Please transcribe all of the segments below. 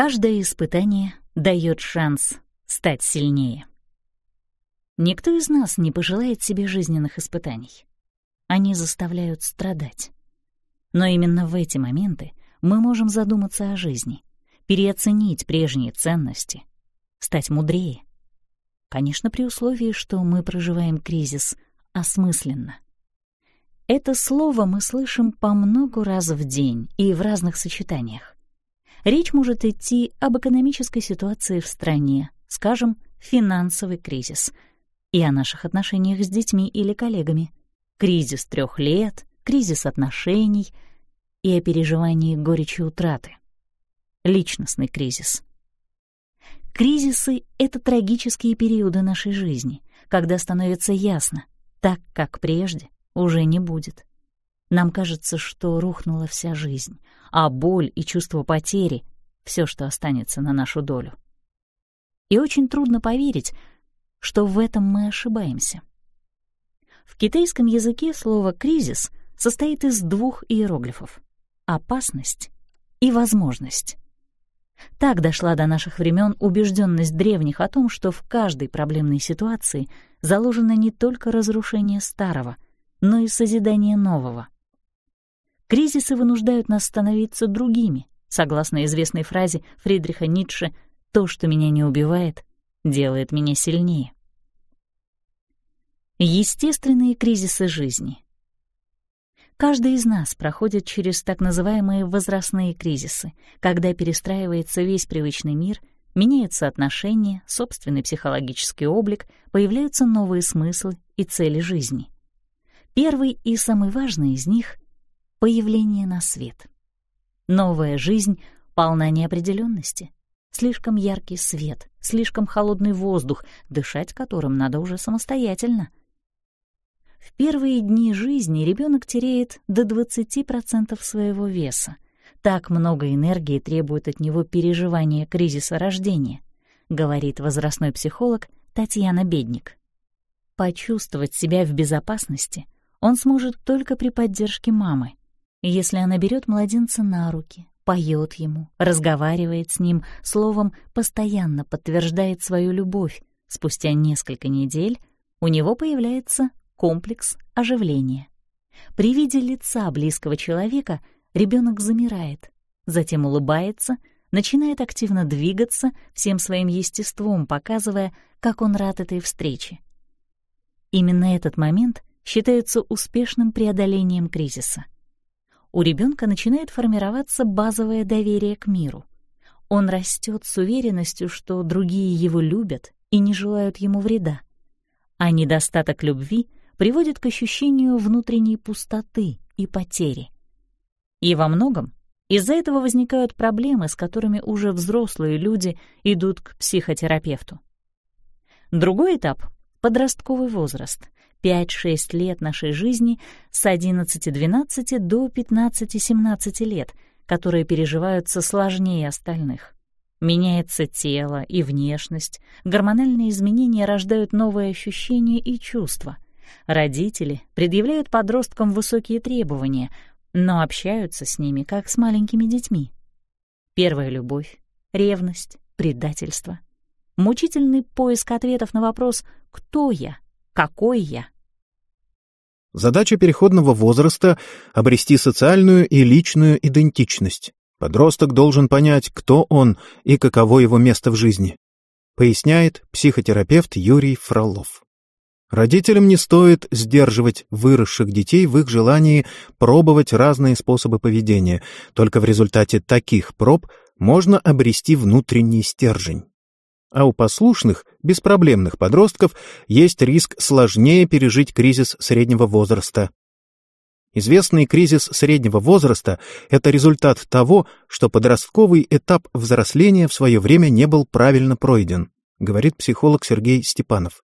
Каждое испытание дает шанс стать сильнее. Никто из нас не пожелает себе жизненных испытаний. Они заставляют страдать. Но именно в эти моменты мы можем задуматься о жизни, переоценить прежние ценности, стать мудрее. Конечно, при условии, что мы проживаем кризис осмысленно. Это слово мы слышим по много раз в день и в разных сочетаниях. Речь может идти об экономической ситуации в стране, скажем, финансовый кризис, и о наших отношениях с детьми или коллегами, кризис трех лет, кризис отношений и о переживании горечи утраты, личностный кризис. Кризисы — это трагические периоды нашей жизни, когда становится ясно, так, как прежде, уже не будет. Нам кажется, что рухнула вся жизнь, а боль и чувство потери — все, что останется на нашу долю. И очень трудно поверить, что в этом мы ошибаемся. В китайском языке слово «кризис» состоит из двух иероглифов — «опасность» и «возможность». Так дошла до наших времен убежденность древних о том, что в каждой проблемной ситуации заложено не только разрушение старого, но и созидание нового. Кризисы вынуждают нас становиться другими, согласно известной фразе Фридриха Ницше «То, что меня не убивает, делает меня сильнее». Естественные кризисы жизни. Каждый из нас проходит через так называемые возрастные кризисы, когда перестраивается весь привычный мир, меняются отношения, собственный психологический облик, появляются новые смыслы и цели жизни. Первый и самый важный из них — появление на свет. Новая жизнь полна неопределенности. Слишком яркий свет, слишком холодный воздух, дышать которым надо уже самостоятельно. В первые дни жизни ребенок теряет до 20% своего веса. Так много энергии требует от него переживания кризиса рождения, говорит возрастной психолог Татьяна Бедник. Почувствовать себя в безопасности он сможет только при поддержке мамы, если она берет младенца на руки, поет ему, разговаривает с ним, словом, постоянно подтверждает свою любовь, спустя несколько недель у него появляется комплекс оживления. При виде лица близкого человека ребенок замирает, затем улыбается, начинает активно двигаться, всем своим естеством показывая, как он рад этой встрече. Именно этот момент считается успешным преодолением кризиса — у ребенка начинает формироваться базовое доверие к миру. Он растет с уверенностью, что другие его любят и не желают ему вреда. А недостаток любви приводит к ощущению внутренней пустоты и потери. И во многом из-за этого возникают проблемы, с которыми уже взрослые люди идут к психотерапевту. Другой этап — подростковый возраст, 5-6 лет нашей жизни с 11-12 до 15-17 лет, которые переживаются сложнее остальных. Меняется тело и внешность, гормональные изменения рождают новые ощущения и чувства. Родители предъявляют подросткам высокие требования, но общаются с ними как с маленькими детьми. Первая любовь, ревность, предательство. Мучительный поиск ответов на вопрос «Кто я?», какой я. Задача переходного возраста — обрести социальную и личную идентичность. Подросток должен понять, кто он и каково его место в жизни, поясняет психотерапевт Юрий Фролов. Родителям не стоит сдерживать выросших детей в их желании пробовать разные способы поведения, только в результате таких проб можно обрести внутренний стержень а у послушных, беспроблемных подростков есть риск сложнее пережить кризис среднего возраста. Известный кризис среднего возраста — это результат того, что подростковый этап взросления в свое время не был правильно пройден, говорит психолог Сергей Степанов.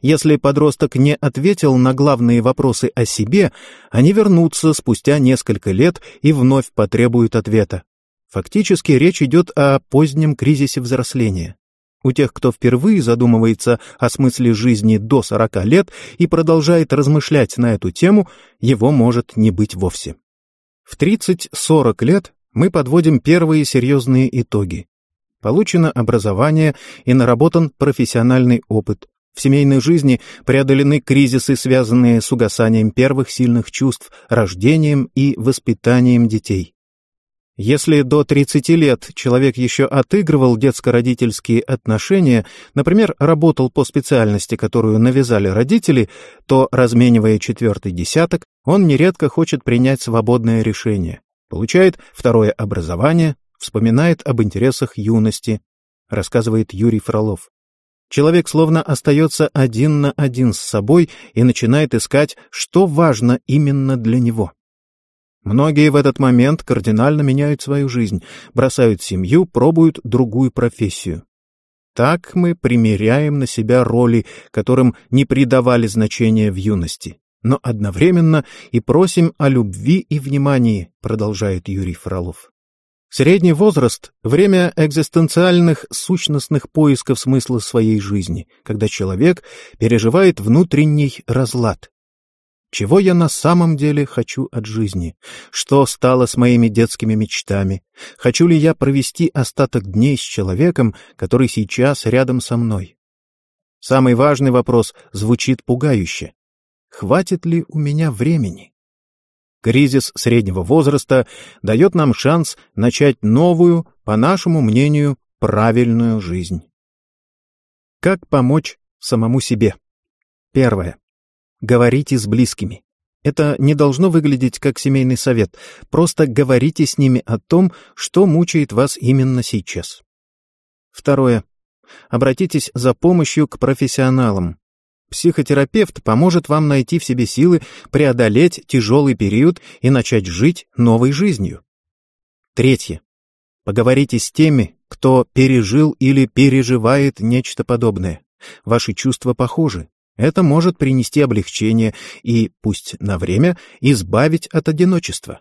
Если подросток не ответил на главные вопросы о себе, они вернутся спустя несколько лет и вновь потребуют ответа. Фактически речь идет о позднем кризисе взросления. У тех, кто впервые задумывается о смысле жизни до 40 лет и продолжает размышлять на эту тему, его может не быть вовсе. В 30-40 лет мы подводим первые серьезные итоги. Получено образование и наработан профессиональный опыт. В семейной жизни преодолены кризисы, связанные с угасанием первых сильных чувств, рождением и воспитанием детей. Если до 30 лет человек еще отыгрывал детско-родительские отношения, например, работал по специальности, которую навязали родители, то, разменивая четвертый десяток, он нередко хочет принять свободное решение. Получает второе образование, вспоминает об интересах юности, рассказывает Юрий Фролов. Человек словно остается один на один с собой и начинает искать, что важно именно для него. Многие в этот момент кардинально меняют свою жизнь, бросают семью, пробуют другую профессию. Так мы примеряем на себя роли, которым не придавали значения в юности, но одновременно и просим о любви и внимании, продолжает Юрий Фролов. Средний возраст — время экзистенциальных сущностных поисков смысла своей жизни, когда человек переживает внутренний разлад. Чего я на самом деле хочу от жизни? Что стало с моими детскими мечтами? Хочу ли я провести остаток дней с человеком, который сейчас рядом со мной? Самый важный вопрос звучит пугающе. Хватит ли у меня времени? Кризис среднего возраста дает нам шанс начать новую, по нашему мнению, правильную жизнь. Как помочь самому себе? Первое. Говорите с близкими. Это не должно выглядеть как семейный совет. Просто говорите с ними о том, что мучает вас именно сейчас. Второе. Обратитесь за помощью к профессионалам. Психотерапевт поможет вам найти в себе силы преодолеть тяжелый период и начать жить новой жизнью. Третье. Поговорите с теми, кто пережил или переживает нечто подобное. Ваши чувства похожи. Это может принести облегчение и, пусть на время, избавить от одиночества.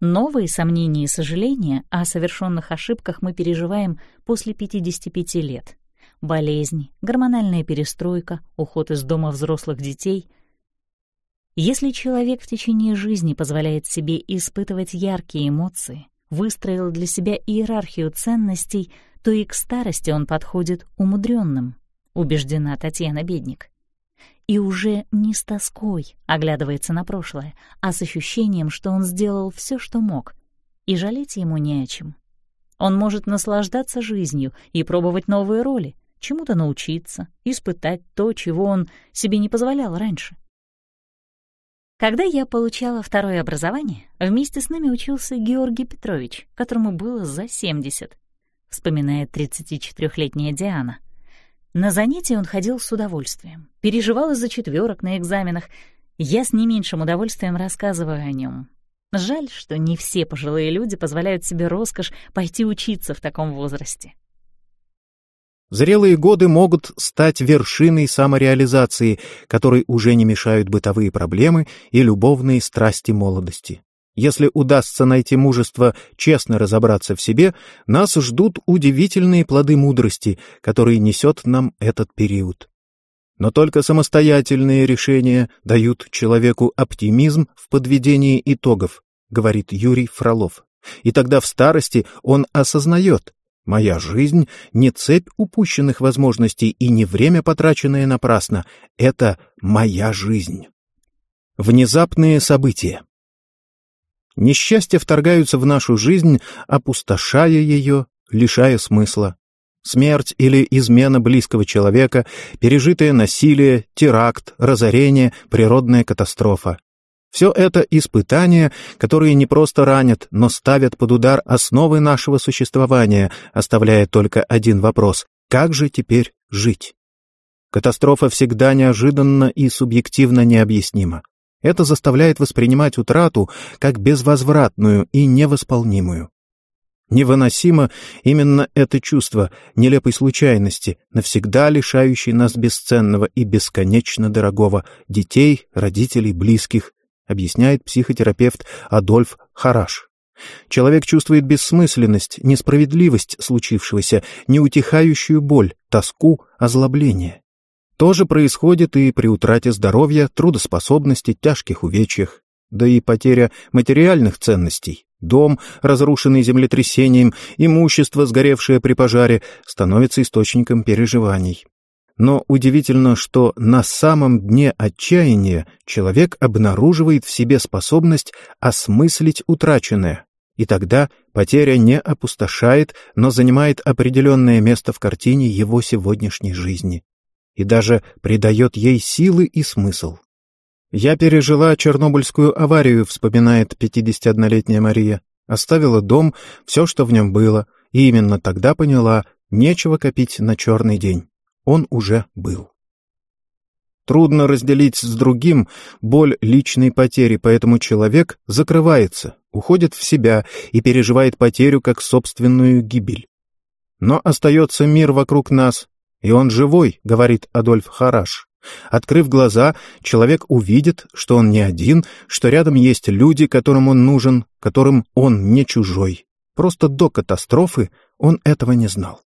Новые сомнения и сожаления о совершенных ошибках мы переживаем после 55 лет болезни, гормональная перестройка, уход из дома взрослых детей. Если человек в течение жизни позволяет себе испытывать яркие эмоции, выстроил для себя иерархию ценностей, то и к старости он подходит умудренным, убеждена Татьяна Бедник. И уже не с тоской оглядывается на прошлое, а с ощущением, что он сделал все, что мог, и жалеть ему не о чем. Он может наслаждаться жизнью и пробовать новые роли, чему-то научиться, испытать то, чего он себе не позволял раньше. Когда я получала второе образование, вместе с нами учился Георгий Петрович, которому было за 70, вспоминает 34-летняя Диана. На занятия он ходил с удовольствием, переживал из-за четверок на экзаменах. Я с не меньшим удовольствием рассказываю о нем. Жаль, что не все пожилые люди позволяют себе роскошь пойти учиться в таком возрасте. Зрелые годы могут стать вершиной самореализации, которой уже не мешают бытовые проблемы и любовные страсти молодости. Если удастся найти мужество честно разобраться в себе, нас ждут удивительные плоды мудрости, которые несет нам этот период. Но только самостоятельные решения дают человеку оптимизм в подведении итогов, говорит Юрий Фролов. И тогда в старости он осознает, Моя жизнь — не цепь упущенных возможностей и не время, потраченное напрасно. Это моя жизнь. Внезапные события. Несчастья вторгаются в нашу жизнь, опустошая ее, лишая смысла. Смерть или измена близкого человека, пережитое насилие, теракт, разорение, природная катастрофа. Все это испытания, которые не просто ранят, но ставят под удар основы нашего существования, оставляя только один вопрос — как же теперь жить? Катастрофа всегда неожиданна и субъективно необъяснима. Это заставляет воспринимать утрату как безвозвратную и невосполнимую. Невыносимо именно это чувство нелепой случайности, навсегда лишающей нас бесценного и бесконечно дорогого детей, родителей, близких, объясняет психотерапевт Адольф Хараш. Человек чувствует бессмысленность, несправедливость случившегося, неутихающую боль, тоску, озлобление. То же происходит и при утрате здоровья, трудоспособности, тяжких увечьях, да и потеря материальных ценностей, Дом, разрушенный землетрясением, имущество, сгоревшее при пожаре, становится источником переживаний. Но удивительно, что на самом дне отчаяния человек обнаруживает в себе способность осмыслить утраченное. И тогда потеря не опустошает, но занимает определенное место в картине его сегодняшней жизни. И даже придает ей силы и смысл. «Я пережила Чернобыльскую аварию», — вспоминает 51-летняя Мария. «Оставила дом, все, что в нем было, и именно тогда поняла, нечего копить на черный день» он уже был. Трудно разделить с другим боль личной потери, поэтому человек закрывается, уходит в себя и переживает потерю как собственную гибель. Но остается мир вокруг нас, и он живой, говорит Адольф Хараш. Открыв глаза, человек увидит, что он не один, что рядом есть люди, которым он нужен, которым он не чужой. Просто до катастрофы он этого не знал.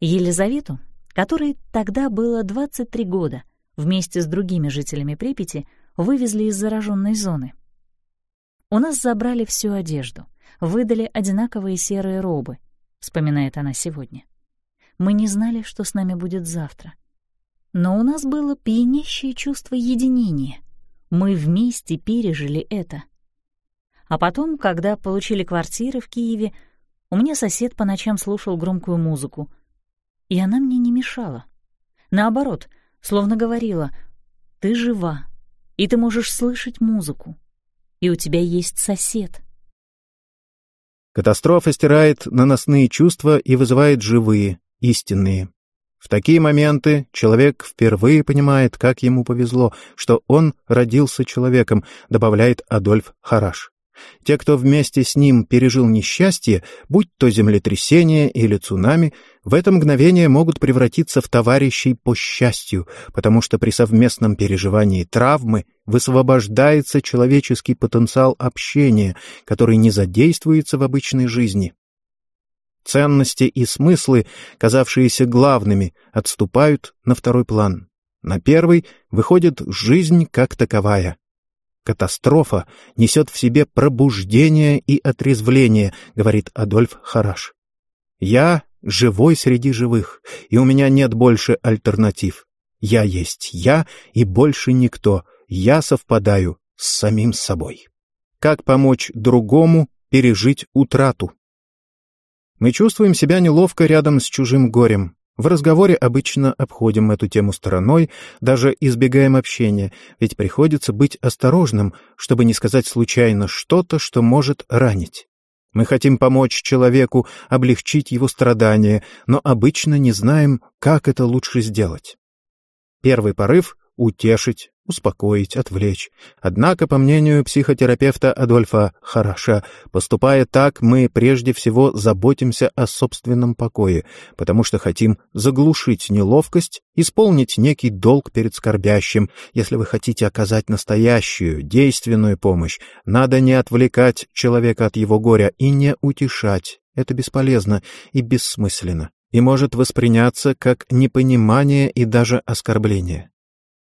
Елизавету, которой тогда было 23 года, вместе с другими жителями Припяти вывезли из зараженной зоны. «У нас забрали всю одежду, выдали одинаковые серые робы», — вспоминает она сегодня. «Мы не знали, что с нами будет завтра. Но у нас было пьянящее чувство единения. Мы вместе пережили это. А потом, когда получили квартиры в Киеве, у меня сосед по ночам слушал громкую музыку, и она мне не мешала. Наоборот, словно говорила, «Ты жива, и ты можешь слышать музыку, и у тебя есть сосед». Катастрофа стирает наносные чувства и вызывает живые, истинные. В такие моменты человек впервые понимает, как ему повезло, что он родился человеком, добавляет Адольф Хараш. Те, кто вместе с ним пережил несчастье, будь то землетрясение или цунами, в это мгновение могут превратиться в товарищей по счастью, потому что при совместном переживании травмы высвобождается человеческий потенциал общения, который не задействуется в обычной жизни. Ценности и смыслы, казавшиеся главными, отступают на второй план. На первый выходит жизнь как таковая. Катастрофа несет в себе пробуждение и отрезвление, говорит Адольф Хараш. Я живой среди живых, и у меня нет больше альтернатив. Я есть я, и больше никто. Я совпадаю с самим собой. Как помочь другому пережить утрату? Мы чувствуем себя неловко рядом с чужим горем. В разговоре обычно обходим эту тему стороной, даже избегаем общения, ведь приходится быть осторожным, чтобы не сказать случайно что-то, что может ранить. Мы хотим помочь человеку, облегчить его страдания, но обычно не знаем, как это лучше сделать. Первый порыв — утешить, успокоить, отвлечь. Однако, по мнению психотерапевта Адольфа Хараша, поступая так, мы прежде всего заботимся о собственном покое, потому что хотим заглушить неловкость, исполнить некий долг перед скорбящим. Если вы хотите оказать настоящую, действенную помощь, надо не отвлекать человека от его горя и не утешать. Это бесполезно и бессмысленно и может восприняться как непонимание и даже оскорбление.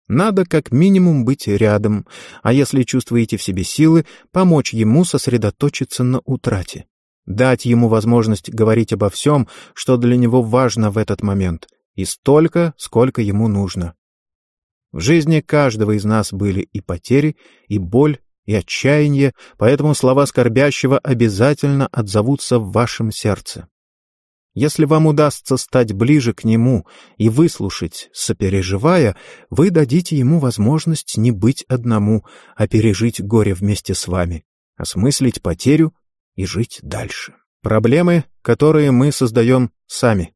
Надо как минимум быть рядом, а если чувствуете в себе силы, помочь ему сосредоточиться на утрате. Дать ему возможность говорить обо всем, что для него важно в этот момент, и столько, сколько ему нужно. В жизни каждого из нас были и потери, и боль, и отчаяние, поэтому слова скорбящего обязательно отзовутся в вашем сердце. Если вам удастся стать ближе к нему и выслушать, сопереживая, вы дадите ему возможность не быть одному, а пережить горе вместе с вами, осмыслить потерю и жить дальше. Проблемы, которые мы создаем сами.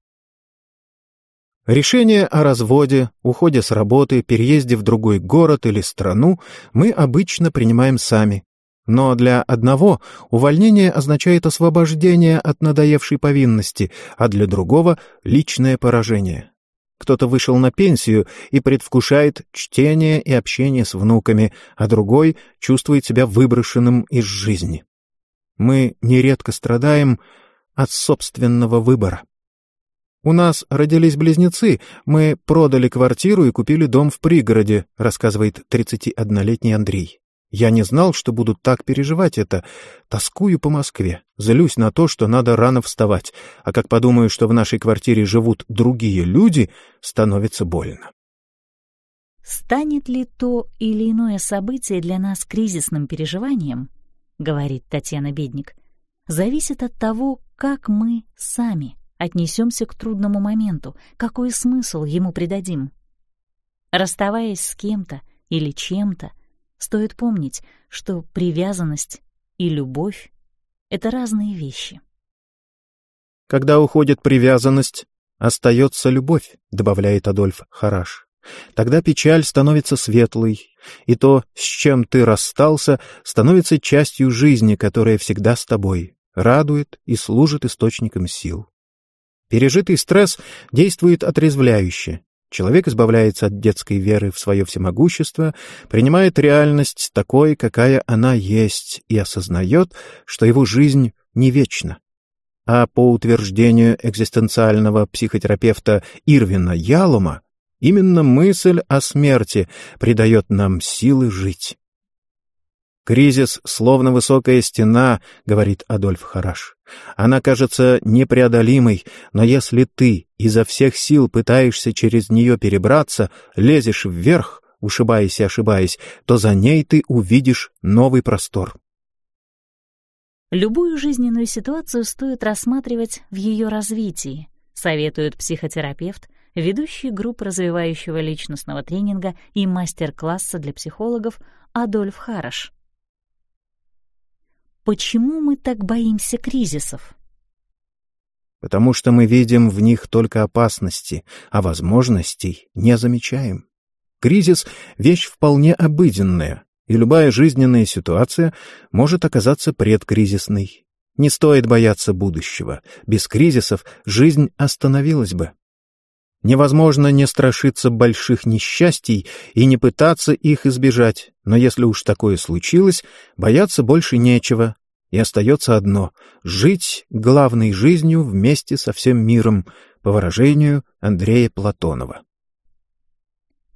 Решение о разводе, уходе с работы, переезде в другой город или страну мы обычно принимаем сами, но для одного увольнение означает освобождение от надоевшей повинности, а для другого — личное поражение. Кто-то вышел на пенсию и предвкушает чтение и общение с внуками, а другой чувствует себя выброшенным из жизни. Мы нередко страдаем от собственного выбора. У нас родились близнецы, мы продали квартиру и купили дом в пригороде, рассказывает 31-летний Андрей. Я не знал, что буду так переживать это. Тоскую по Москве, злюсь на то, что надо рано вставать, а как подумаю, что в нашей квартире живут другие люди, становится больно. Станет ли то или иное событие для нас кризисным переживанием, говорит Татьяна Бедник, зависит от того, как мы сами отнесемся к трудному моменту, какой смысл ему придадим. Расставаясь с кем-то или чем-то, стоит помнить, что привязанность и любовь — это разные вещи. Когда уходит привязанность, остается любовь, добавляет Адольф Хараш. Тогда печаль становится светлой, и то, с чем ты расстался, становится частью жизни, которая всегда с тобой, радует и служит источником сил. Пережитый стресс действует отрезвляюще. Человек избавляется от детской веры в свое всемогущество, принимает реальность такой, какая она есть, и осознает, что его жизнь не вечна. А по утверждению экзистенциального психотерапевта Ирвина Ялома, Именно мысль о смерти придает нам силы жить. «Кризис, словно высокая стена», — говорит Адольф Хараш. «Она кажется непреодолимой, но если ты изо всех сил пытаешься через нее перебраться, лезешь вверх, ушибаясь и ошибаясь, то за ней ты увидишь новый простор». Любую жизненную ситуацию стоит рассматривать в ее развитии, советует психотерапевт, ведущий групп развивающего личностного тренинга и мастер-класса для психологов Адольф Хараш. Почему мы так боимся кризисов? Потому что мы видим в них только опасности, а возможностей не замечаем. Кризис — вещь вполне обыденная, и любая жизненная ситуация может оказаться предкризисной. Не стоит бояться будущего. Без кризисов жизнь остановилась бы. Невозможно не страшиться больших несчастий и не пытаться их избежать, но если уж такое случилось, бояться больше нечего, и остается одно — жить главной жизнью вместе со всем миром, по выражению Андрея Платонова.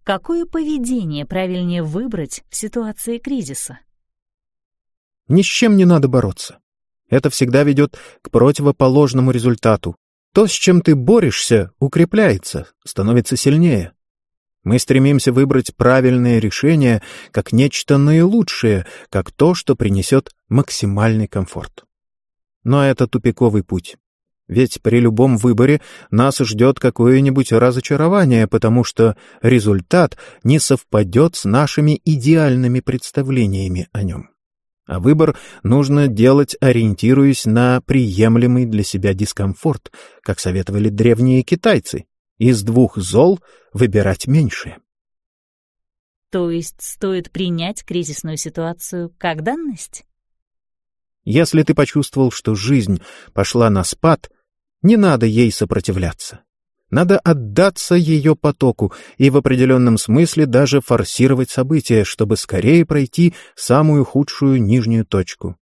Какое поведение правильнее выбрать в ситуации кризиса? Ни с чем не надо бороться. Это всегда ведет к противоположному результату, то, с чем ты борешься, укрепляется, становится сильнее. Мы стремимся выбрать правильное решение как нечто наилучшее, как то, что принесет максимальный комфорт. Но это тупиковый путь. Ведь при любом выборе нас ждет какое-нибудь разочарование, потому что результат не совпадет с нашими идеальными представлениями о нем а выбор нужно делать, ориентируясь на приемлемый для себя дискомфорт, как советовали древние китайцы. Из двух зол выбирать меньшее. То есть стоит принять кризисную ситуацию как данность? Если ты почувствовал, что жизнь пошла на спад, не надо ей сопротивляться. Надо отдаться ее потоку и в определенном смысле даже форсировать события, чтобы скорее пройти самую худшую нижнюю точку.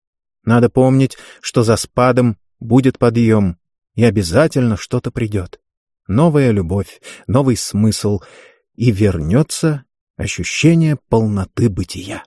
Надо помнить, что за спадом будет подъем, и обязательно что-то придет. Новая любовь, новый смысл, и вернется ощущение полноты бытия.